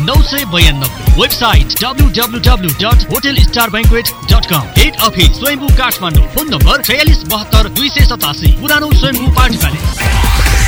नौ सय बयानब्बे website W W W dot hotel star banquet dot com head office Swayambhu Kathmandu. Phone number छयालिस बहत्तर दुई सय सतासी। पुरानो स्वयम्भू पार्टी प्यालेस।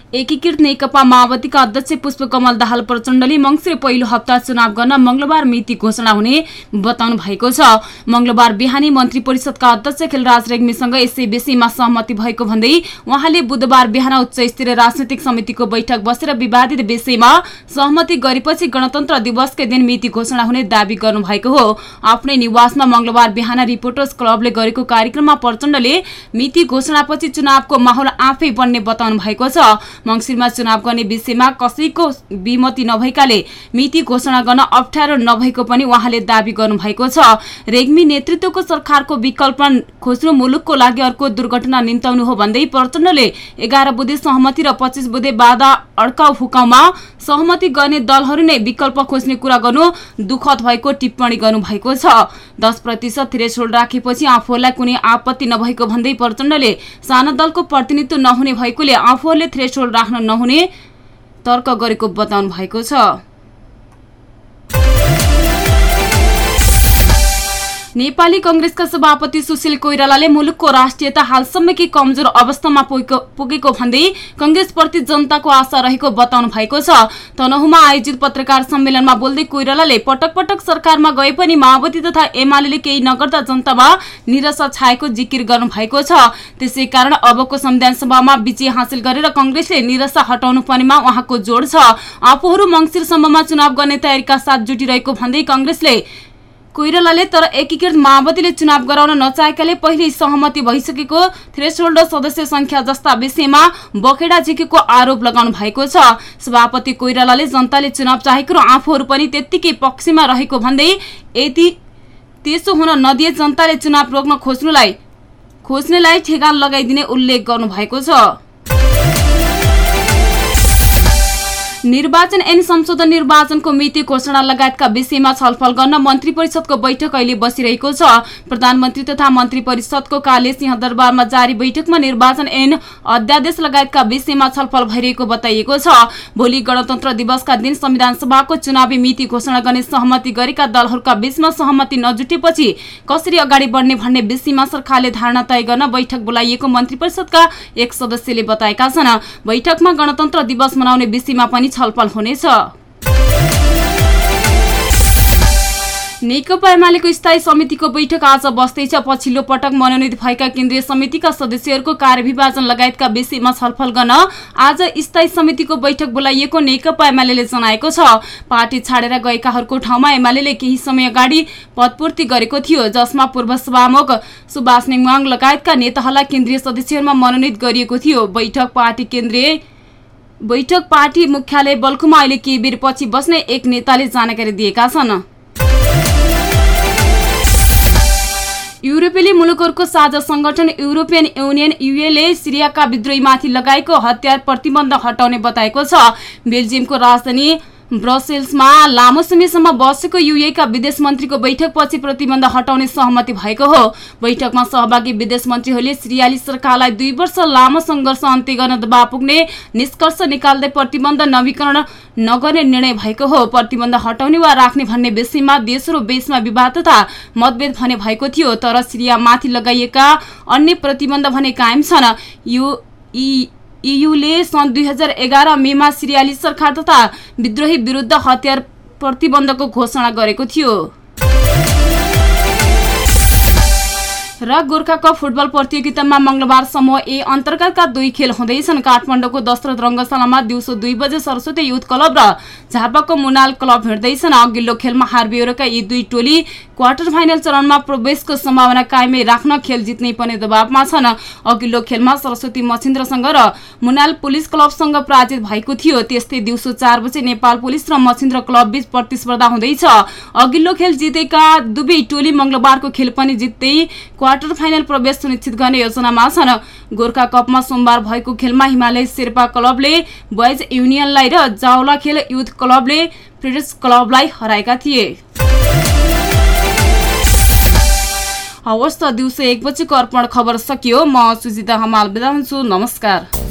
एकीकृत नेकपा माओवादीका अध्यक्ष पुष्पकमल दाहाल प्रचण्डले मङ्सिर पहिलो हप्ता चुनाव गर्न मंगलबार मिति घोषणा हुने बताउनु भएको छ। मंगलबार बिहानी मन्त्री परिषदका अध्यक्ष खेलराज रेग्मीसँग यसै विषयमा सहमति भएको भन्दै उहाँले बुधबार बिहान उच्च स्तरीय राजनैतिक समितिको बैठक बसेर विवादित विषयमा सहमति गरेपछि गणतन्त्र दिवसकै दिन मिति घोषणा हुने दावी गर्नुभएको हो। आफ्नै निवासमा मंगलबार बिहान रिपोर्टर्स क्लबले गरेको कार्यक्रममा प्रचण्डले मिति घोषणापछि चुनावको माहौल आफै बन्ने बताउनु भएको छ। मङ्सिरमा चुनाव गर्ने विषयमा कसैको विमति नभएकाले मिति घोषणा गर्न अप्ठ्यारो नभएको पनि उहाँले दावी गर्नुभएको छ। रेग्मी नेतृत्वको सरकारको विकल्प खोज्नु मुलुकको लागि अर्को दुर्घटना निम्ताउनु हो भन्दै प्रचण्डले एघार बुधे सहमति र पच्चिस बुधे बाधा अड्काउ फुकाउमा सहमति गर्ने दलहरू नै विकल्प खोज्ने कुरा गर्नु दुखद भएको टिप्पणी गर्नुभएको छ। दस प्रतिशत थ्रेसोल्ड राखेपछि आफूहरूलाई कुनै आपत्ति नभएको भन्दै प्रचण्डले साना दलको प्रतिनिधित्व नहुने भएकोले आफूहरूले थ्रेसोल्ड राख्न नहुने तर्क गरेको बताउनु भएको छ। नेपाली कंग्रेसका सभापति सुशील कोइरालाले मुलुकको राष्ट्रियता हालसम्मकै कमजोर अवस्थामा पुगेको भन्दै कंग्रेसप्रति जनताको आशा रहेको बताउनु भएको छ। तनहुमा आयोजित पत्रकार सम्मेलनमा बोल्दै कोइरालाले पटक पटक सरकारमा गए पनि माओवादी तथा एमाले केही नगर्दा जनतामा निराशा छाएको जिकिर गर्नु भएको छ। त्यसै कारण अबको संविधान सभामा विजय हासिल गरेर कंग्रेसले निराशा हटाउनु पर्नेमा उहाँको जोड छ। आफूहरू मङ्सिरसम्ममा चुनाव गर्ने तयारीका साथ जुटिरहेको भन्दै कंग्रेसले कोइरालाले तर एकीकृत माओवादीले चुनाव गराउन नचाहेकाले पहिले सहमति भइसकेको थ्रेसहोल्ड सदस्य संख्या जस्ता विषयमा बखेडा झिकेको आरोप लगाउनु भएको छ। सभापति कोइरालाले जनताले चुनाव चाहेको र आफूहरू पनि त्यत्तिकै पक्षमा रहेको भन्दै यदि त्यसो हुन नदिए जनताले चुनाव रोक्न खोज्नुलाई खोज्नेलाई ठेगान लगाइदिने उल्लेख गर्नु भएको छ। निर्वाचन ऐन संशोधन निर्वाचनको मिति घोषणा लगायतका विषयमा छलफल गर्न मन्त्री परिषदको बैठक अहिले बसिरहेको छ। प्रधानमन्त्री तथा मन्त्री परिषदको कार्य सिंहदरबारमा जारी बैठकमा निर्वाचन ऐन अध्यादेश लगायतका विषयमा छलफल भइरहेको बताइएको छ। भोलि गणतन्त्र दिवसका दिन संविधान सभाको चुनावी मिति घोषणा गर्ने सहमति गरेका दलहरूका बीचमा सहमति नजुटेपछि कसरी अगाडि बढ्ने भन्ने विषयमा सरकारले धारणा तय गर्न बैठक बोलाइएको मन्त्री परिषदका एक सदस्यले बताएका छन्। बैठकमा गणतन्त्र दिवस मनाउने विषयमा पनि छलफल हुनेछ। नेकपा एमालेको स्थायी समितिको बैठक आज बस्दैछ। पछिल्लो पटक मनोनित भएका केन्द्रीय समितिका सदस्यहरूको कार्यविभाजन लगायतका विषयमा छलफल गर्न आज स्थायी समितिको बैठक बोलाइएको नेकपा एमाले जनाएको छ। पार्टी छाडेर गएकाहरूको ठाउँमा एमाले केही समय अगाडि पदपूर्ति गरेको थियो जसमा पूर्व सभामुख सुभाष नेङवाङ लगायतका नेताहरूलाई केन्द्रीय सदस्यहरूमा मनोनित गरिएको थियो। बैठक पार्टी केन्द्रीय बैठक पार्टी मुख्यालय बल्कुमा अहिले केही बेरपछि बस्ने एक नेताले जानकारी दिएका छन्। युरोपेली मुलुकहरूको साझा संगठन युरोपियन युनियन युएले सिरियाका विद्रोहीमाथि लगाएको हतियार प्रतिबन्ध हटाउने बताएको छ। बेल्जियमको राजधानी ब्रसेल्समा लामो समयसम्म बसेको युएका विदेश मन्त्रीको बैठकपछि प्रतिबन्ध हटाउने सहमति भएको हो। बैठकमा सहभागी विदेश मन्त्रीहरूले सिरियाली सरकारलाई दुई वर्ष लामो सङ्घर्ष अन्त्य गर्न दबाव पुग्ने निष्कर्ष निकाल्दै प्रतिबन्ध नवीकरण नगर्ने निर्णय भएको हो। प्रतिबन्ध हटाउने वा राख्ने भन्ने विषयमा देशहरू बीचमा विवाद तथा मतभेद भने भएको थियो तर सिरियामाथि लगाइएका अन्य प्रतिबन्ध भने कायम छन्। यो इयुले सन् दुई हजार एघार मेमा सिरियाली सरकार तथा विद्रोही विरुद्ध हतियार प्रतिबन्धको घोषणा गरेको थियो। र गोर्खा कप फुटबल प्रतियोगितामा मंगलबार समूह ए अन्तर्गतका दुई खेल हुँदैछन्। काठमाडौँको दशरथ रङ्गशालामा दिउँसो दुई बजे सरस्वती युथ क्लब र झापाको मुनाल क्लब हिँड्दैछन्। अघिल्लो खेलमा हार बिहोरेका यी दुई टोली क्वार्टर फाइनल चरणमा प्रवेशको सम्भावना कायमै राख्न खेल जित्नै पर्ने दबावमा छन्। अघिल्लो खेलमा सरस्वती मछिन्द्रसँग र मुनाल पुलिस क्लबसँग पराजित भएको थियो। त्यस्तै दिउँसो चार बजे नेपाल पुलिस र मछिन्द्र क्लब बीच प्रतिस्पर्धा हुँदैछ। अघिल्लो खेल जितेका दुवै टोली मंगलबारको खेल पनि जित्दै क्वार्टर फाइनल प्रवेश सुनिश्चित गर्ने योजनामा छन् गोर्खा कपमा सोमबार भएको खेलमा हिमालय शेर्पा क्लबले बोइज युनियनलाई र जावला खेल युथ क्लबले प्रिटिस क्लबलाई हराएका थिए। हवस् त दिउँसो एक बजीको अर्पण खबर सकियो। म सुजिता हमाल बिदा हुन्छु। नमस्कार।